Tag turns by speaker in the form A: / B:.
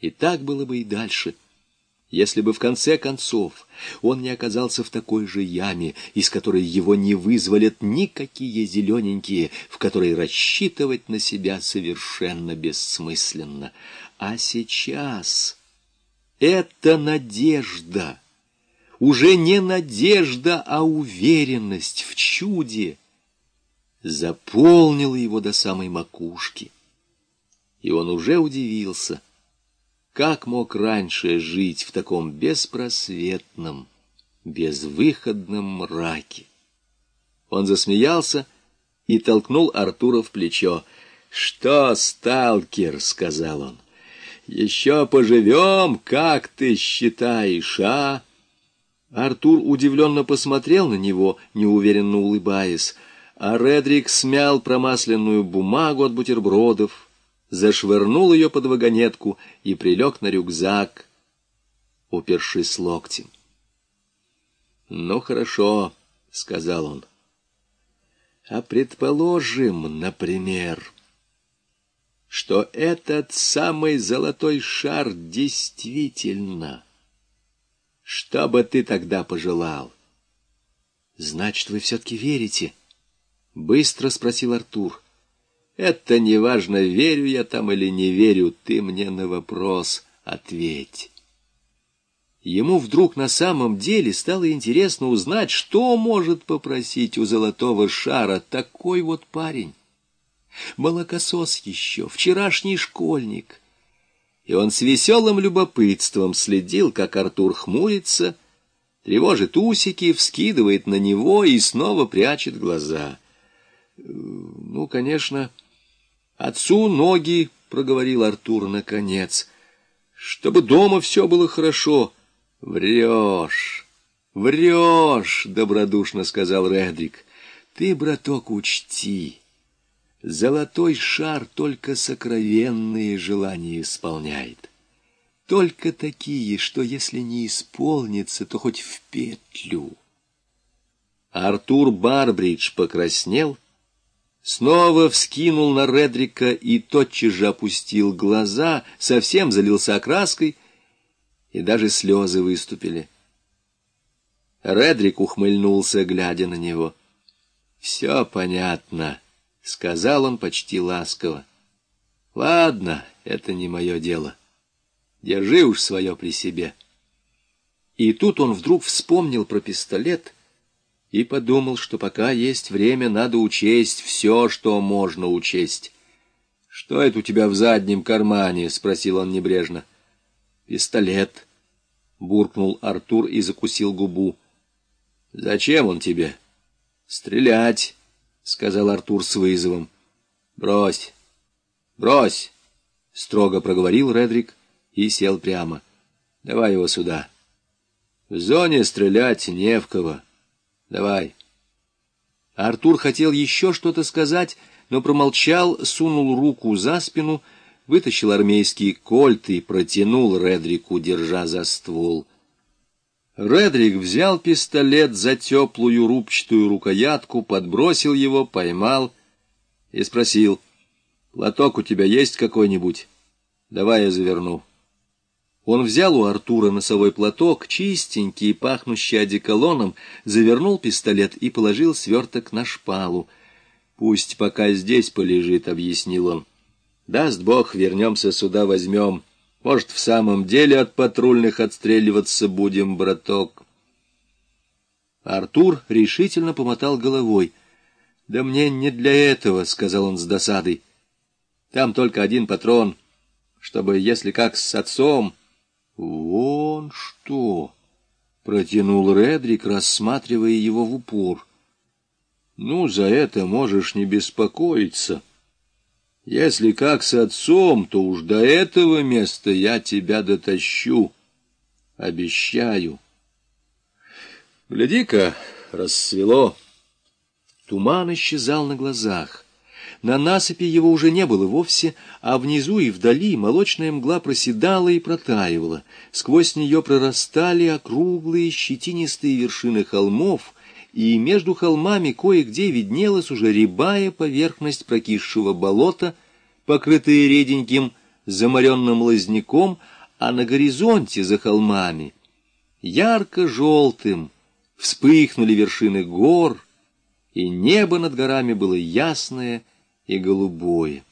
A: И так было бы и дальше — если бы в конце концов он не оказался в такой же яме, из которой его не вызволят никакие зелененькие, в которой рассчитывать на себя совершенно бессмысленно. А сейчас это надежда, уже не надежда, а уверенность в чуде, заполнила его до самой макушки. И он уже удивился — как мог раньше жить в таком беспросветном, безвыходном мраке? Он засмеялся и толкнул Артура в плечо. «Что, сталкер?» — сказал он. «Еще поживем, как ты считаешь, а?» Артур удивленно посмотрел на него, неуверенно улыбаясь, а Редрик смял промасленную бумагу от бутербродов, зашвырнул ее под вагонетку и прилег на рюкзак, упершись локтем. «Ну, хорошо», — сказал он. «А предположим, например, что этот самый золотой шар действительно... Что бы ты тогда пожелал?» «Значит, вы все-таки верите?» — быстро спросил Артур. Это не важно, верю я там или не верю, ты мне на вопрос ответь. Ему вдруг на самом деле стало интересно узнать, что может попросить у золотого шара такой вот парень. Молокосос еще, вчерашний школьник. И он с веселым любопытством следил, как Артур хмурится, тревожит усики, вскидывает на него и снова прячет глаза. Ну, конечно... Отцу ноги, — проговорил Артур наконец, — чтобы дома все было хорошо. Врешь, врешь, — добродушно сказал Редрик. Ты, браток, учти, золотой шар только сокровенные желания исполняет. Только такие, что если не исполнится, то хоть в петлю. Артур Барбридж покраснел, — снова вскинул на Редрика и тотчас же опустил глаза, совсем залился окраской, и даже слезы выступили. Редрик ухмыльнулся, глядя на него. — Все понятно, — сказал он почти ласково. — Ладно, это не мое дело. Держи уж свое при себе. И тут он вдруг вспомнил про пистолет — и подумал, что пока есть время, надо учесть все, что можно учесть. — Что это у тебя в заднем кармане? — спросил он небрежно. — Пистолет, — буркнул Артур и закусил губу. — Зачем он тебе? — Стрелять, — сказал Артур с вызовом. — Брось, брось, — строго проговорил Редрик и сел прямо. — Давай его сюда. В зоне стрелять не в кого. — Давай. Артур хотел еще что-то сказать, но промолчал, сунул руку за спину, вытащил армейский кольт и протянул Редрику, держа за ствол. Редрик взял пистолет за теплую рубчатую рукоятку, подбросил его, поймал и спросил, «Платок у тебя есть какой-нибудь? Давай я заверну». Он взял у Артура носовой платок, чистенький, пахнущий одеколоном, завернул пистолет и положил сверток на шпалу. «Пусть пока здесь полежит», — объяснил он. «Даст Бог, вернемся сюда, возьмем. Может, в самом деле от патрульных отстреливаться будем, браток?» Артур решительно помотал головой. «Да мне не для этого», — сказал он с досадой. «Там только один патрон, чтобы, если как с отцом...» «Вон что!» — протянул Редрик, рассматривая его в упор. «Ну, за это можешь не беспокоиться. Если как с отцом, то уж до этого места я тебя дотащу. Обещаю». «Гляди-ка, рассвело». Туман исчезал на глазах. На насыпи его уже не было вовсе, а внизу и вдали молочная мгла проседала и протаивала. Сквозь нее прорастали округлые щетинистые вершины холмов, и между холмами кое-где виднелась уже рябая поверхность прокисшего болота, покрытая реденьким заморенным лозняком, а на горизонте за холмами ярко-желтым вспыхнули вершины гор, и небо над горами было ясное и голубое.